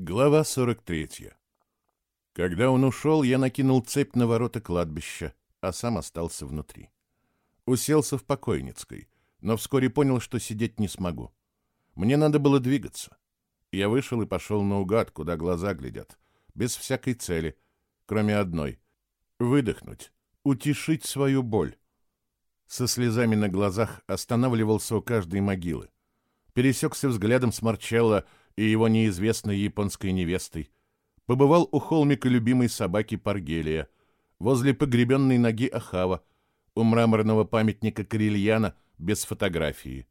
Глава 43. Когда он ушел, я накинул цепь на ворота кладбища, а сам остался внутри. Уселся в покойницкой, но вскоре понял, что сидеть не смогу. Мне надо было двигаться. Я вышел и пошел наугад, куда глаза глядят, без всякой цели, кроме одной — выдохнуть, утешить свою боль. Со слезами на глазах останавливался у каждой могилы. Пересекся взглядом с Марчелло и его неизвестной японской невестой, побывал у холмика любимой собаки Паргелия, возле погребенной ноги Ахава, у мраморного памятника Карельяна без фотографии,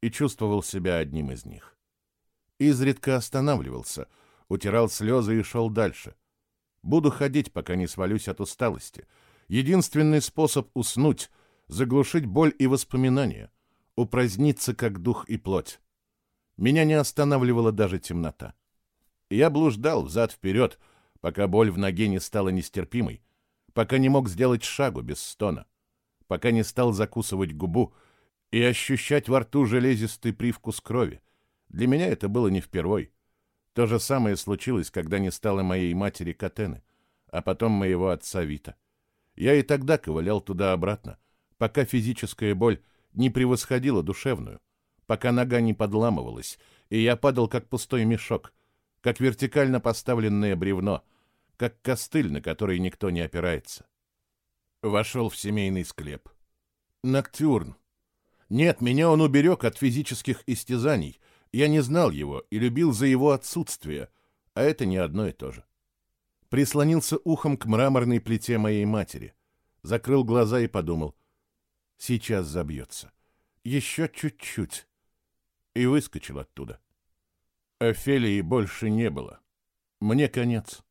и чувствовал себя одним из них. Изредка останавливался, утирал слезы и шел дальше. Буду ходить, пока не свалюсь от усталости. Единственный способ уснуть — заглушить боль и воспоминания, упраздниться как дух и плоть. Меня не останавливала даже темнота. Я блуждал взад-вперед, пока боль в ноге не стала нестерпимой, пока не мог сделать шагу без стона, пока не стал закусывать губу и ощущать во рту железистый привкус крови. Для меня это было не впервой. То же самое случилось, когда не стало моей матери Катены, а потом моего отца Вита. Я и тогда ковылял туда-обратно, пока физическая боль не превосходила душевную пока нога не подламывалась, и я падал как пустой мешок, как вертикально поставленное бревно, как костыль, на который никто не опирается. Вошел в семейный склеп. Ноктюрн. Нет, меня он уберег от физических истязаний. Я не знал его и любил за его отсутствие, а это не одно и то же. Прислонился ухом к мраморной плите моей матери, закрыл глаза и подумал, сейчас забьется. Еще чуть-чуть и выскочил оттуда. Офелии больше не было. Мне конец.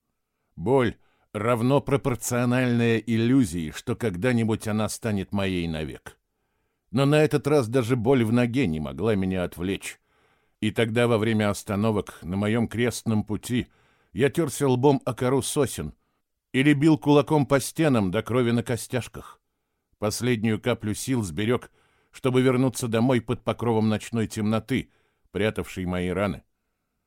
Боль равно пропорциональная иллюзии, что когда-нибудь она станет моей навек. Но на этот раз даже боль в ноге не могла меня отвлечь. И тогда во время остановок на моем крестном пути я терся лбом о кору сосен или бил кулаком по стенам до крови на костяшках. Последнюю каплю сил сберег — чтобы вернуться домой под покровом ночной темноты, прятавшей мои раны.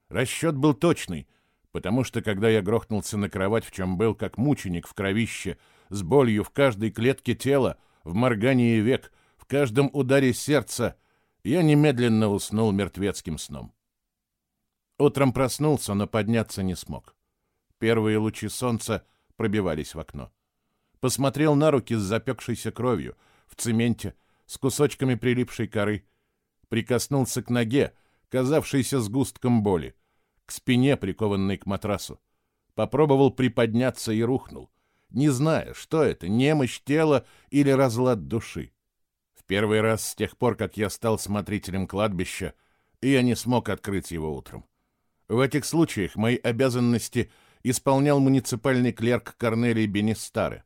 Расчет был точный, потому что, когда я грохнулся на кровать, в чем был как мученик в кровище, с болью в каждой клетке тела, в моргании век, в каждом ударе сердца, я немедленно уснул мертвецким сном. Утром проснулся, но подняться не смог. Первые лучи солнца пробивались в окно. Посмотрел на руки с запекшейся кровью, в цементе, с кусочками прилипшей коры, прикоснулся к ноге, казавшейся сгустком боли, к спине, прикованной к матрасу. Попробовал приподняться и рухнул, не зная, что это, немощь тела или разлад души. В первый раз с тех пор, как я стал смотрителем кладбища, я не смог открыть его утром. В этих случаях мои обязанности исполнял муниципальный клерк Корнелий Бенестаре.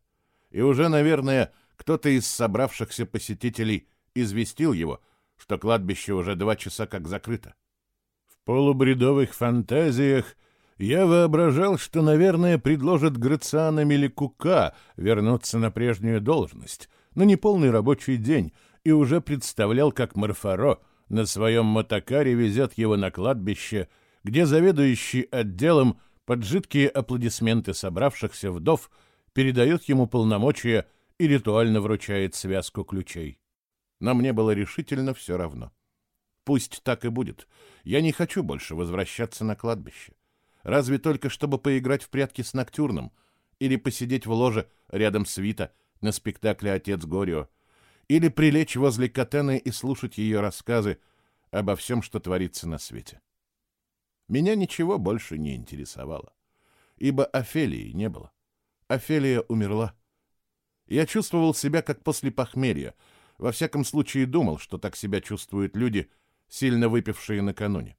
И уже, наверное, кто-то из собравшихся посетителей известил его, что кладбище уже два часа как закрыто. В полубредовых фантазиях я воображал, что, наверное, предложат Грациана Меликука вернуться на прежнюю должность, на неполный рабочий день, и уже представлял, как Марфаро на своем мотокаре везет его на кладбище, где заведующий отделом под жидкие аплодисменты собравшихся вдов передает ему полномочия и ритуально вручает связку ключей. Но мне было решительно все равно. Пусть так и будет. Я не хочу больше возвращаться на кладбище. Разве только чтобы поиграть в прятки с Ноктюрном или посидеть в ложе рядом с Вита на спектакле «Отец Горио», или прилечь возле Катены и слушать ее рассказы обо всем, что творится на свете. Меня ничего больше не интересовало, ибо Офелии не было. Офелия умерла. Я чувствовал себя как после похмелья. Во всяком случае думал, что так себя чувствуют люди, сильно выпившие накануне.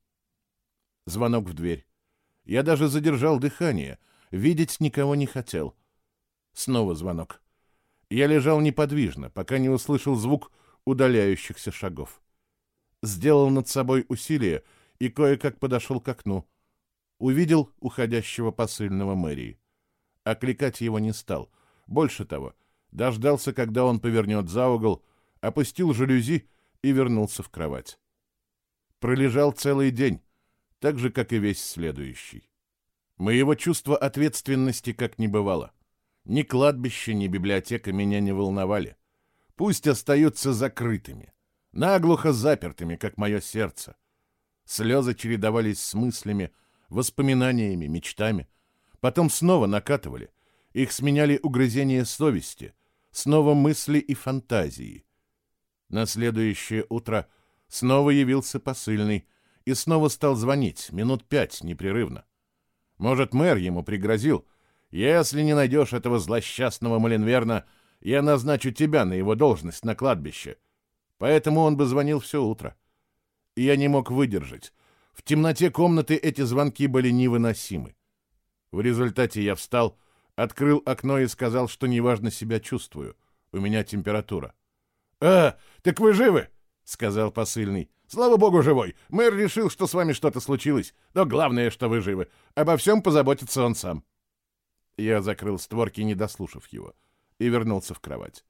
Звонок в дверь. Я даже задержал дыхание. Видеть никого не хотел. Снова звонок. Я лежал неподвижно, пока не услышал звук удаляющихся шагов. Сделал над собой усилие и кое-как подошел к окну. Увидел уходящего посыльного мэрии. Окликать его не стал. Больше того, дождался, когда он повернет за угол, опустил жалюзи и вернулся в кровать. Пролежал целый день, так же, как и весь следующий. Моего чувства ответственности как не бывало. Ни кладбище, ни библиотека меня не волновали. Пусть остаются закрытыми, наглухо запертыми, как мое сердце. Слезы чередовались с мыслями, воспоминаниями, мечтами. Потом снова накатывали. Их сменяли угрызения совести, снова мысли и фантазии. На следующее утро снова явился посыльный и снова стал звонить, минут пять непрерывно. Может, мэр ему пригрозил, если не найдешь этого злосчастного Маленверна, я назначу тебя на его должность на кладбище. Поэтому он бы звонил все утро. И я не мог выдержать. В темноте комнаты эти звонки были невыносимы. В результате я встал, открыл окно и сказал, что неважно себя чувствую. У меня температура. «А, так вы живы?» — сказал посыльный. «Слава богу, живой. Мэр решил, что с вами что-то случилось. Но главное, что вы живы. Обо всем позаботится он сам». Я закрыл створки, не дослушав его, и вернулся в кровать.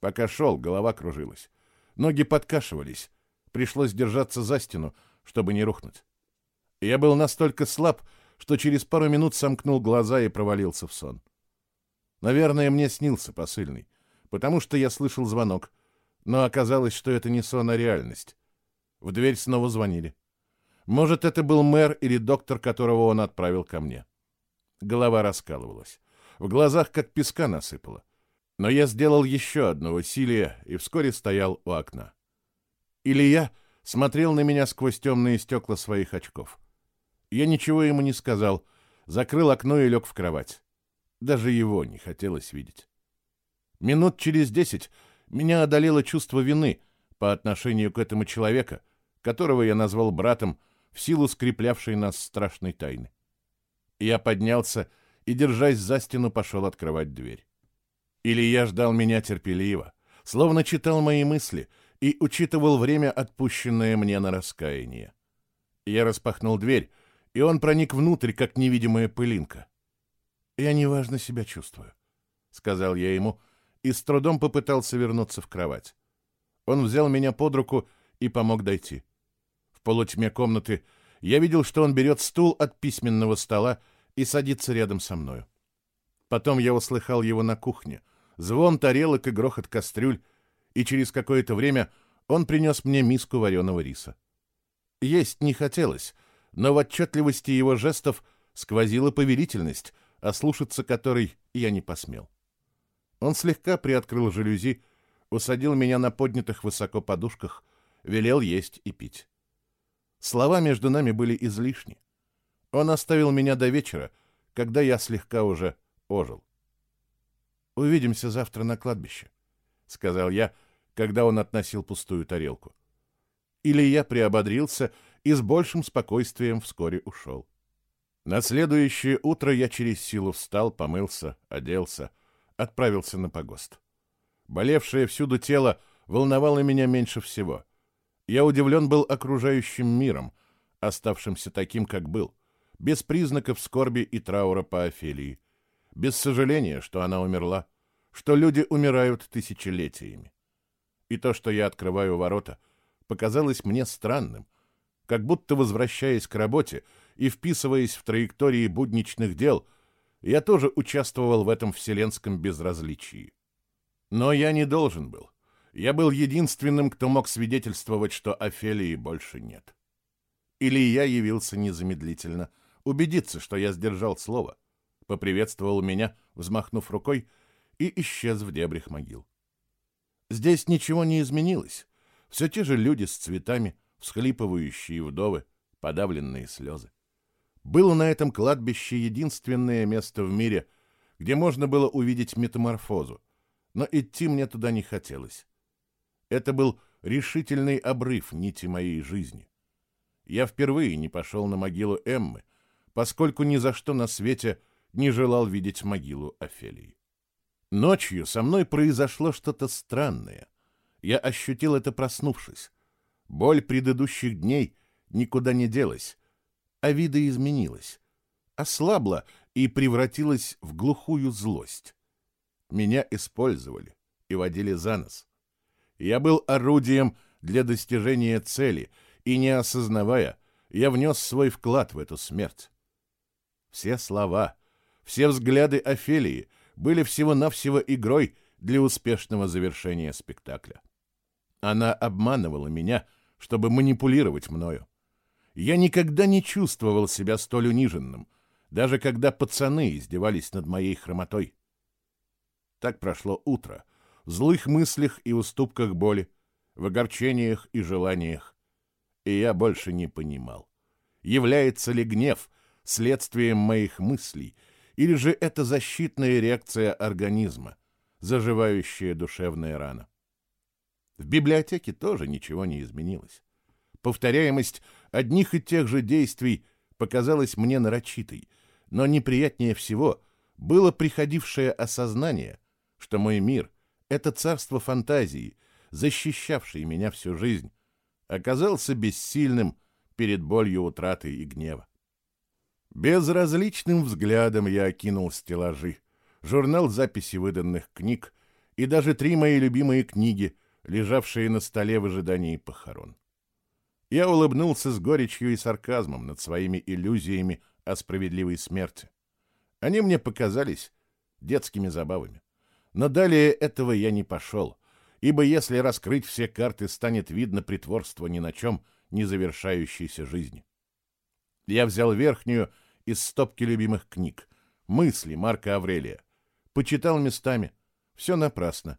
Пока шел, голова кружилась. Ноги подкашивались. Пришлось держаться за стену, чтобы не рухнуть. Я был настолько слаб, что через пару минут сомкнул глаза и провалился в сон. Наверное, мне снился посыльный, потому что я слышал звонок, но оказалось, что это не сон, а реальность. В дверь снова звонили. Может, это был мэр или доктор, которого он отправил ко мне. Голова раскалывалась. В глазах как песка насыпало. Но я сделал еще одно усилие и вскоре стоял у окна. Илья смотрел на меня сквозь темные стекла своих очков. Я ничего ему не сказал, закрыл окно и лег в кровать. Даже его не хотелось видеть. Минут через десять меня одолело чувство вины по отношению к этому человеку, которого я назвал братом в силу скреплявшей нас страшной тайны. Я поднялся и, держась за стену, пошел открывать дверь. Илья ждал меня терпеливо, словно читал мои мысли и учитывал время, отпущенное мне на раскаяние. Я распахнул дверь, и он проник внутрь, как невидимая пылинка. «Я неважно себя чувствую», — сказал я ему, и с трудом попытался вернуться в кровать. Он взял меня под руку и помог дойти. В полутьме комнаты я видел, что он берет стул от письменного стола и садится рядом со мною. Потом я услыхал его на кухне, звон тарелок и грохот кастрюль, и через какое-то время он принес мне миску вареного риса. Есть не хотелось, но в отчетливости его жестов сквозила повелительность, ослушаться которой я не посмел. Он слегка приоткрыл жалюзи, усадил меня на поднятых высоко подушках, велел есть и пить. Слова между нами были излишни. Он оставил меня до вечера, когда я слегка уже ожил. «Увидимся завтра на кладбище», — сказал я, когда он относил пустую тарелку. Или я приободрился и с большим спокойствием вскоре ушел. На следующее утро я через силу встал, помылся, оделся, отправился на погост. Болевшее всюду тело волновало меня меньше всего. Я удивлен был окружающим миром, оставшимся таким, как был, без признаков скорби и траура по Офелии, без сожаления, что она умерла, что люди умирают тысячелетиями. И то, что я открываю ворота, показалось мне странным, как будто возвращаясь к работе и вписываясь в траектории будничных дел, я тоже участвовал в этом вселенском безразличии. Но я не должен был. Я был единственным, кто мог свидетельствовать, что Офелии больше нет. Или я явился незамедлительно, убедиться, что я сдержал слово, поприветствовал меня, взмахнув рукой, и исчез в дебрях могил. Здесь ничего не изменилось. Все те же люди с цветами, всхлипывающие вдовы, подавленные слезы. Было на этом кладбище единственное место в мире, где можно было увидеть метаморфозу, но идти мне туда не хотелось. Это был решительный обрыв нити моей жизни. Я впервые не пошел на могилу Эммы, поскольку ни за что на свете не желал видеть могилу Офелии. Ночью со мной произошло что-то странное. Я ощутил это, проснувшись. Боль предыдущих дней никуда не делась, а вида изменилась, ослабла и превратилась в глухую злость. Меня использовали и водили за нос. Я был орудием для достижения цели и, не осознавая, я внес свой вклад в эту смерть. Все слова, все взгляды Офелии были всего-навсего игрой для успешного завершения спектакля. Она обманывала меня, чтобы манипулировать мною. Я никогда не чувствовал себя столь униженным, даже когда пацаны издевались над моей хромотой. Так прошло утро, в злых мыслях и уступках боли, в огорчениях и желаниях. И я больше не понимал, является ли гнев следствием моих мыслей, или же это защитная реакция организма, заживающая душевная рана. В библиотеке тоже ничего не изменилось. Повторяемость одних и тех же действий показалась мне нарочитой, но неприятнее всего было приходившее осознание, что мой мир — это царство фантазии, защищавший меня всю жизнь, оказался бессильным перед болью утраты и гнева. Безразличным взглядом я окинул стеллажи, журнал записи выданных книг и даже три мои любимые книги, лежавшие на столе в ожидании похорон. Я улыбнулся с горечью и сарказмом над своими иллюзиями о справедливой смерти. Они мне показались детскими забавами. Но далее этого я не пошел, ибо если раскрыть все карты, станет видно притворство ни на чем не завершающейся жизни. Я взял верхнюю из стопки любимых книг «Мысли» Марка Аврелия. Почитал местами. Все напрасно.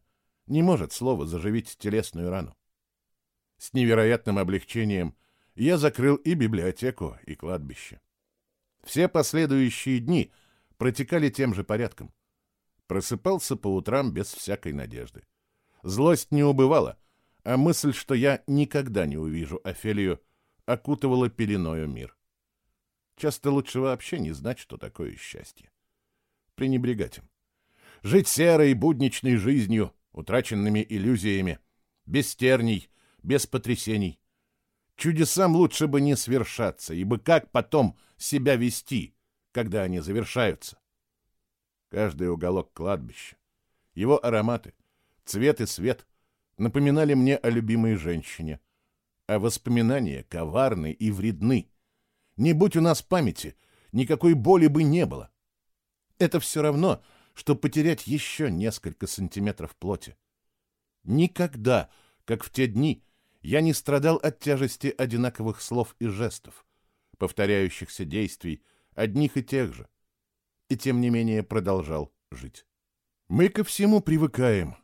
Не может слово заживить телесную рану. С невероятным облегчением я закрыл и библиотеку, и кладбище. Все последующие дни протекали тем же порядком. Просыпался по утрам без всякой надежды. Злость не убывала, а мысль, что я никогда не увижу Офелию, окутывала пеленою мир. Часто лучше вообще не знать, что такое счастье. Пренебрегать им. Жить серой, будничной жизнью, утраченными иллюзиями, без терний, без потрясений. Чудесам лучше бы не свершаться, ибо как потом себя вести, когда они завершаются? Каждый уголок кладбища, его ароматы, цвет и свет напоминали мне о любимой женщине, а воспоминания коварны и вредны. Не будь у нас памяти, никакой боли бы не было. Это все равно, что потерять еще несколько сантиметров плоти. Никогда, как в те дни, я не страдал от тяжести одинаковых слов и жестов, повторяющихся действий, одних и тех же, и тем не менее продолжал жить. Мы ко всему привыкаем,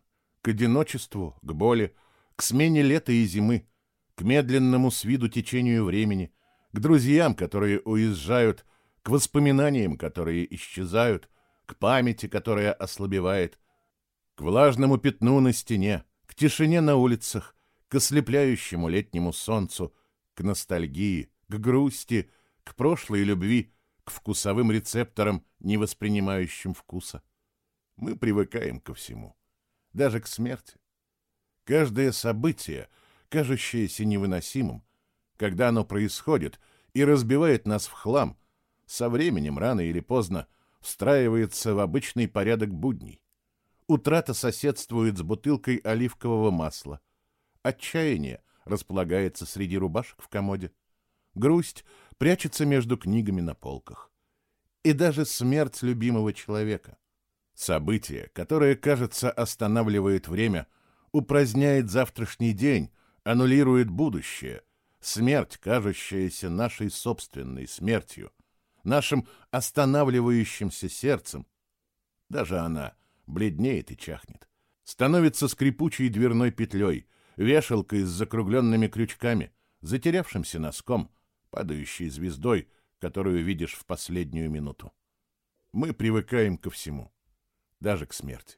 к одиночеству, к боли, к смене лета и зимы, к медленному с виду течению времени, к друзьям, которые уезжают, к воспоминаниям, которые исчезают, к памяти, которая ослабевает, к влажному пятну на стене, к тишине на улицах, к ослепляющему летнему солнцу, к ностальгии, к грусти, к прошлой любви, к вкусовым рецепторам, не воспринимающим вкуса. Мы привыкаем ко всему, даже к смерти. Каждое событие, кажущееся невыносимым, когда оно происходит и разбивает нас в хлам, со временем, рано или поздно, встраивается в обычный порядок будней. Утрата соседствует с бутылкой оливкового масла — Отчаяние располагается среди рубашек в комоде. Грусть прячется между книгами на полках. И даже смерть любимого человека. Событие, которое, кажется, останавливает время, упраздняет завтрашний день, аннулирует будущее. Смерть, кажущаяся нашей собственной смертью, нашим останавливающимся сердцем. Даже она бледнеет и чахнет, становится скрипучей дверной петлей — вешалкой с закругленными крючками, затерявшимся носком, падающей звездой, которую видишь в последнюю минуту. Мы привыкаем ко всему, даже к смерти.